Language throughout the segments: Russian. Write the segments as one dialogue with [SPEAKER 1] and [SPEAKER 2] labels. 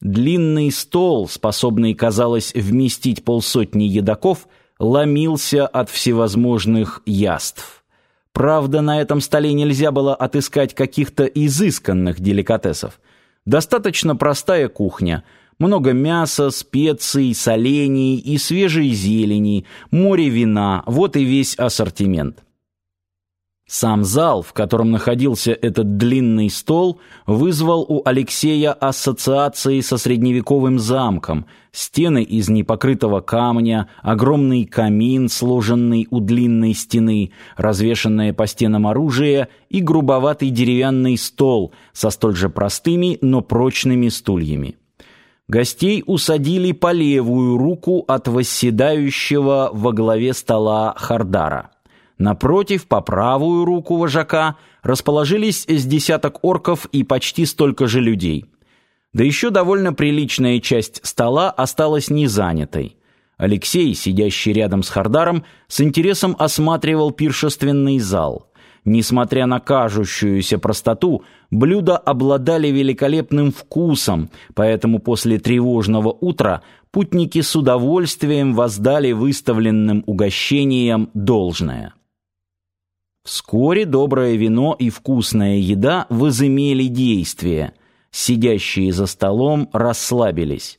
[SPEAKER 1] Длинный стол, способный, казалось, вместить полсотни едоков, ломился от всевозможных яств. Правда, на этом столе нельзя было отыскать каких-то изысканных деликатесов. Достаточно простая кухня. Много мяса, специй, солений и свежей зелени, море вина – вот и весь ассортимент. Сам зал, в котором находился этот длинный стол, вызвал у Алексея ассоциации со средневековым замком. Стены из непокрытого камня, огромный камин, сложенный у длинной стены, развешанное по стенам оружие и грубоватый деревянный стол со столь же простыми, но прочными стульями. Гостей усадили по левую руку от восседающего во главе стола Хардара. Напротив, по правую руку вожака, расположились с десяток орков и почти столько же людей. Да еще довольно приличная часть стола осталась незанятой. Алексей, сидящий рядом с Хардаром, с интересом осматривал пиршественный зал. Несмотря на кажущуюся простоту, блюда обладали великолепным вкусом, поэтому после тревожного утра путники с удовольствием воздали выставленным угощениям должное. Вскоре доброе вино и вкусная еда возымели действие. Сидящие за столом расслабились.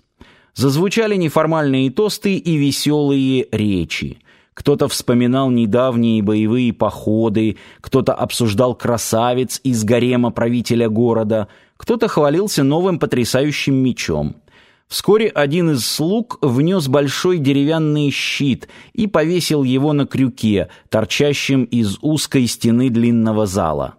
[SPEAKER 1] Зазвучали неформальные тосты и веселые речи. Кто-то вспоминал недавние боевые походы, кто-то обсуждал красавиц из гарема правителя города, кто-то хвалился новым потрясающим мечом. Вскоре один из слуг внес большой деревянный щит и повесил его на крюке, торчащем из узкой стены длинного зала.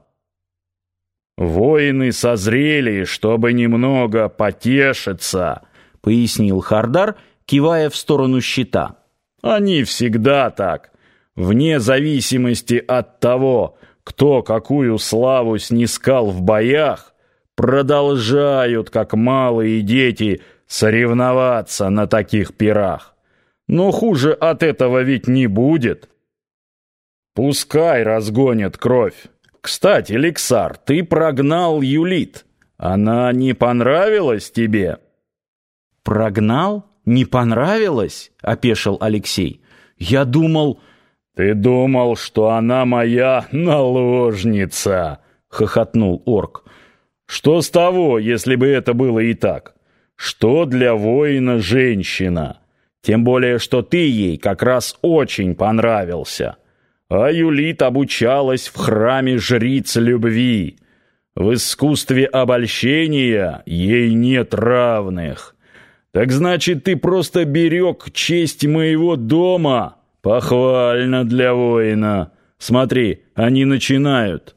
[SPEAKER 2] «Воины созрели, чтобы немного потешиться», — пояснил Хардар, кивая в сторону щита. «Они всегда так, вне зависимости от того, кто какую славу снискал в боях, продолжают, как малые дети, — соревноваться на таких пирах. Но хуже от этого ведь не будет. Пускай разгонят кровь. Кстати, Лексар, ты прогнал Юлит. Она не понравилась тебе?
[SPEAKER 1] Прогнал? Не понравилась? опешил Алексей. Я думал,
[SPEAKER 2] ты думал, что она моя наложница, хохотнул орк. Что с того, если бы это было и так? Что для воина женщина? Тем более, что ты ей как раз очень понравился. А Юлит обучалась в храме жриц любви. В искусстве обольщения ей нет равных. Так значит, ты просто берег честь моего дома? Похвально для воина. Смотри, они начинают.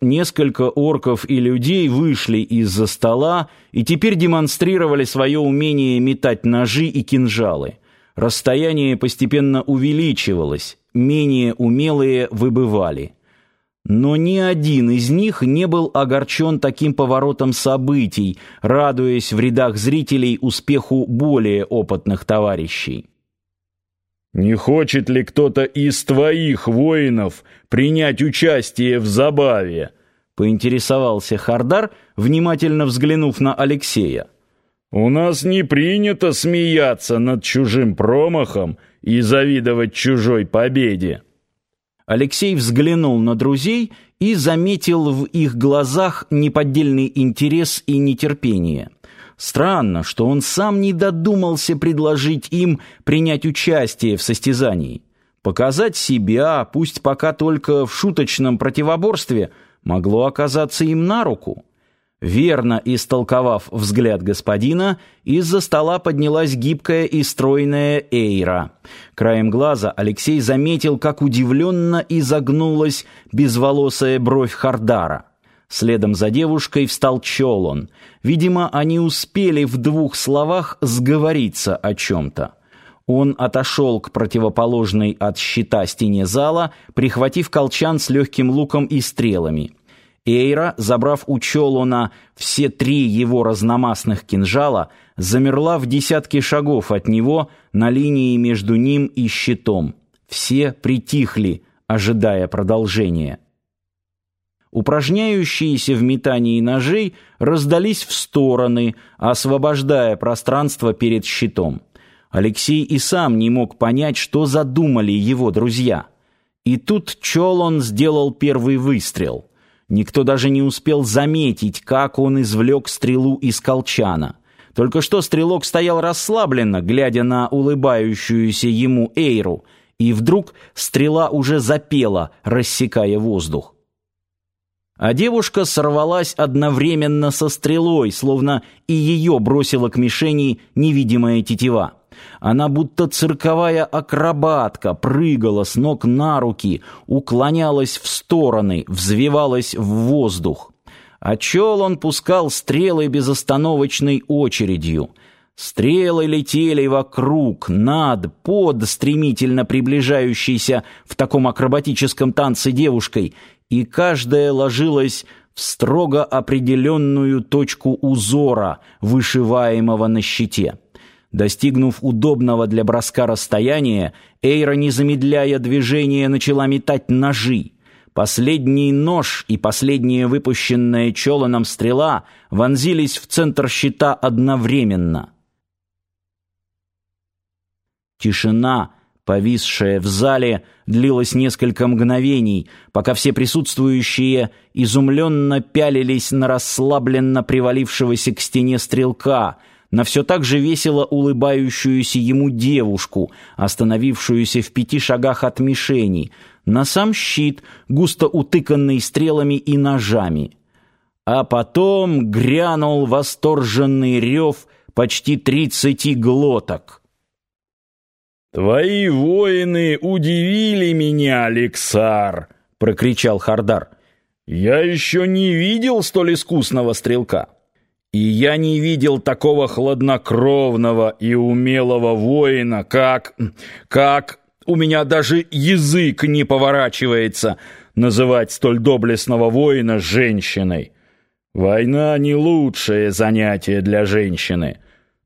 [SPEAKER 1] Несколько орков и людей вышли из-за стола и теперь демонстрировали свое умение метать ножи и кинжалы. Расстояние постепенно увеличивалось, менее умелые выбывали. Но ни один из них не был огорчен таким поворотом событий, радуясь в рядах зрителей успеху более опытных товарищей.
[SPEAKER 2] Не хочет ли кто-то из твоих воинов принять участие в забаве?
[SPEAKER 1] поинтересовался Хардар, внимательно взглянув на Алексея.
[SPEAKER 2] У нас не принято смеяться над чужим промахом и завидовать чужой победе.
[SPEAKER 1] Алексей взглянул на друзей и заметил в их глазах неподдельный интерес и нетерпение. Странно, что он сам не додумался предложить им принять участие в состязании. Показать себя, пусть пока только в шуточном противоборстве, могло оказаться им на руку. Верно истолковав взгляд господина, из-за стола поднялась гибкая и стройная Эйра. Краем глаза Алексей заметил, как удивленно изогнулась безволосая бровь Хардара. Следом за девушкой встал Чолон. Видимо, они успели в двух словах сговориться о чем-то. Он отошел к противоположной от щита стене зала, прихватив колчан с легким луком и стрелами. Эйра, забрав у Чолона все три его разномастных кинжала, замерла в десятке шагов от него на линии между ним и щитом. Все притихли, ожидая продолжения. Упражняющиеся в метании ножей раздались в стороны, освобождая пространство перед щитом. Алексей и сам не мог понять, что задумали его друзья. И тут Чолон сделал первый выстрел. Никто даже не успел заметить, как он извлек стрелу из колчана. Только что стрелок стоял расслабленно, глядя на улыбающуюся ему Эйру, и вдруг стрела уже запела, рассекая воздух. А девушка сорвалась одновременно со стрелой, словно и ее бросила к мишени невидимая тетива. Она будто цирковая акробатка прыгала с ног на руки, уклонялась в стороны, взвивалась в воздух. А чел он пускал стрелы безостановочной очередью. Стрелы летели вокруг, над, под стремительно приближающейся в таком акробатическом танце девушкой, и каждая ложилась в строго определенную точку узора, вышиваемого на щите. Достигнув удобного для броска расстояния, Эйра, не замедляя движения, начала метать ножи. Последний нож и последняя выпущенная Чоланом стрела вонзились в центр щита одновременно. Тишина, повисшая в зале, длилась несколько мгновений, пока все присутствующие изумленно пялились на расслабленно привалившегося к стене стрелка — на все так же весело улыбающуюся ему девушку, остановившуюся в пяти шагах от мишени, на сам щит, густо утыканный стрелами и ножами. А потом грянул восторженный рев почти тридцати глоток.
[SPEAKER 2] «Твои воины удивили меня, Алексар!» — прокричал Хардар. «Я еще не видел столь искусного стрелка». И я не видел такого хладнокровного и умелого воина, как... как... У меня даже язык не поворачивается называть столь доблестного воина женщиной. Война не лучшее занятие для женщины.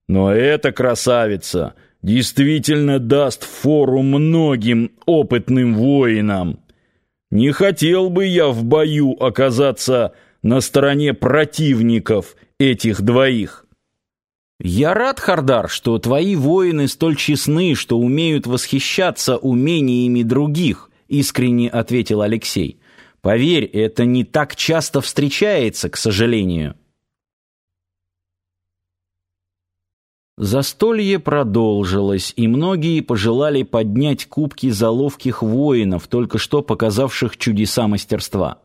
[SPEAKER 2] Но эта красавица действительно даст фору многим опытным воинам. Не хотел бы я в бою оказаться на стороне противников этих двоих.
[SPEAKER 1] Я рад, Хардар, что твои воины столь честны, что умеют восхищаться умениями других, искренне ответил Алексей. Поверь, это не так часто встречается, к сожалению. Застолье продолжилось, и многие пожелали поднять кубки за ловких воинов, только что показавших чудеса мастерства.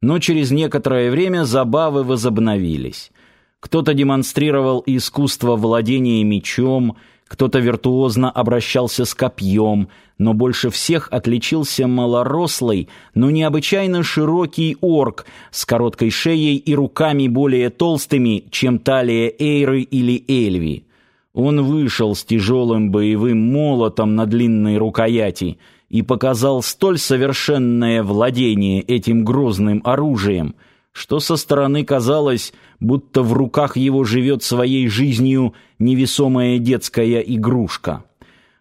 [SPEAKER 1] Но через некоторое время забавы возобновились. Кто-то демонстрировал искусство владения мечом, кто-то виртуозно обращался с копьем, но больше всех отличился малорослый, но необычайно широкий орк с короткой шеей и руками более толстыми, чем талия Эйры или Эльви. Он вышел с тяжелым боевым молотом на длинной рукояти и показал столь совершенное владение этим грозным оружием — что со стороны казалось, будто в руках его живет своей жизнью невесомая детская игрушка.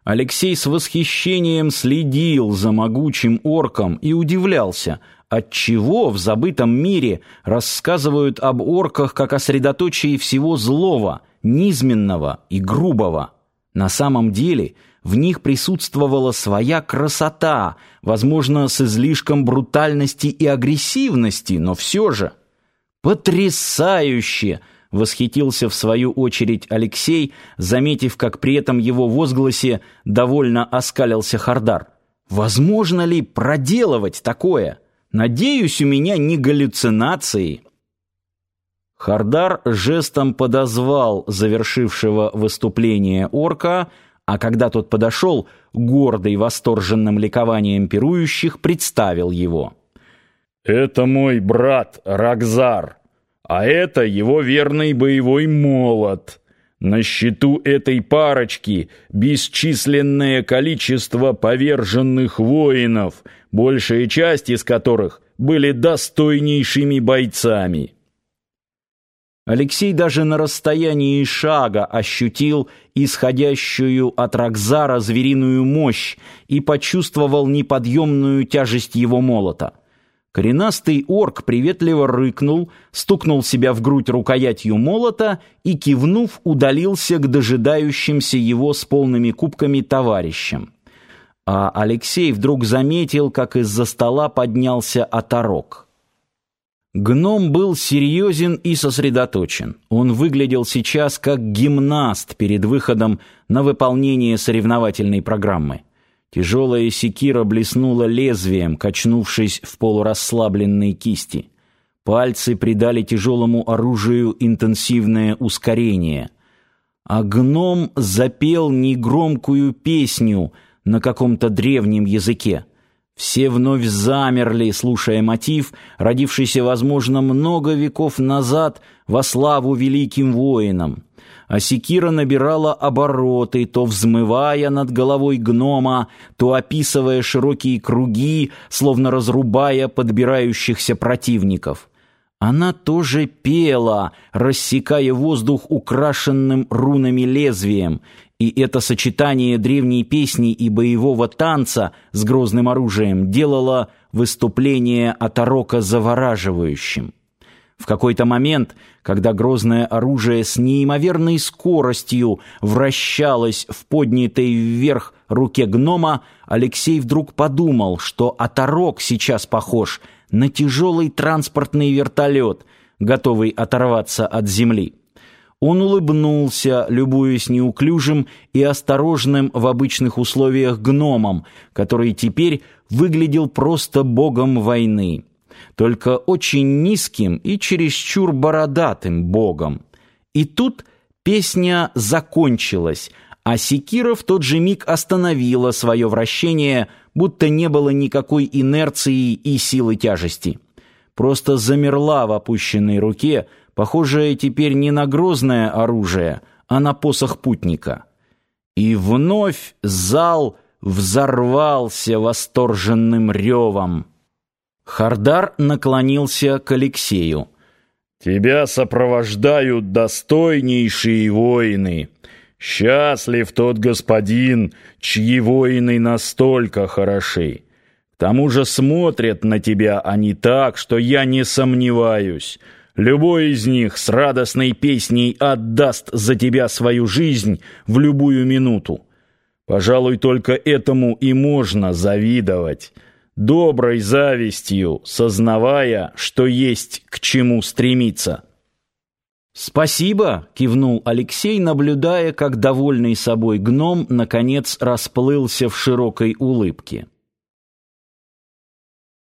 [SPEAKER 1] Алексей с восхищением следил за могучим орком и удивлялся, отчего в забытом мире рассказывают об орках как о средоточии всего злого, низменного и грубого. На самом деле – в них присутствовала своя красота, возможно, с излишком брутальности и агрессивности, но все же. «Потрясающе!» — восхитился в свою очередь Алексей, заметив, как при этом его возгласе довольно оскалился Хардар. «Возможно ли проделывать такое? Надеюсь, у меня не галлюцинации». Хардар жестом подозвал завершившего выступление орка — а когда тот подошел, гордый восторженным ликованием пирующих, представил его.
[SPEAKER 2] «Это мой брат Рагзар, а это его верный боевой молот. На счету этой парочки бесчисленное количество поверженных воинов, большая часть из которых были достойнейшими бойцами».
[SPEAKER 1] Алексей даже на расстоянии шага ощутил исходящую от Рокзара звериную мощь и почувствовал неподъемную тяжесть его молота. Коренастый орк приветливо рыкнул, стукнул себя в грудь рукоятью молота и, кивнув, удалился к дожидающимся его с полными кубками товарищам. А Алексей вдруг заметил, как из-за стола поднялся оторок. Гном был серьезен и сосредоточен. Он выглядел сейчас как гимнаст перед выходом на выполнение соревновательной программы. Тяжелая секира блеснула лезвием, качнувшись в полурасслабленной кисти. Пальцы придали тяжелому оружию интенсивное ускорение. А гном запел негромкую песню на каком-то древнем языке. Все вновь замерли, слушая мотив, родившийся, возможно, много веков назад во славу великим воинам а секира набирала обороты, то взмывая над головой гнома, то описывая широкие круги, словно разрубая подбирающихся противников. Она тоже пела, рассекая воздух украшенным рунами лезвием, и это сочетание древней песни и боевого танца с грозным оружием делало выступление Атарока завораживающим. В какой-то момент, когда грозное оружие с неимоверной скоростью вращалось в поднятой вверх руке гнома, Алексей вдруг подумал, что оторок сейчас похож на тяжелый транспортный вертолет, готовый оторваться от земли. Он улыбнулся, любуясь неуклюжим и осторожным в обычных условиях гномом, который теперь выглядел просто богом войны только очень низким и чересчур бородатым богом. И тут песня закончилась, а секира в тот же миг остановила свое вращение, будто не было никакой инерции и силы тяжести. Просто замерла в опущенной руке, похожая теперь не на грозное оружие, а на посох путника. И вновь зал взорвался восторженным ревом. Хардар наклонился к Алексею.
[SPEAKER 2] «Тебя сопровождают достойнейшие воины. Счастлив тот господин, чьи воины настолько хороши. К тому же смотрят на тебя они так, что я не сомневаюсь. Любой из них с радостной песней отдаст за тебя свою жизнь в любую минуту. Пожалуй, только этому и можно завидовать» доброй завистью, сознавая, что есть к чему стремиться.
[SPEAKER 1] «Спасибо!» — кивнул Алексей, наблюдая, как довольный собой гном наконец расплылся в широкой улыбке.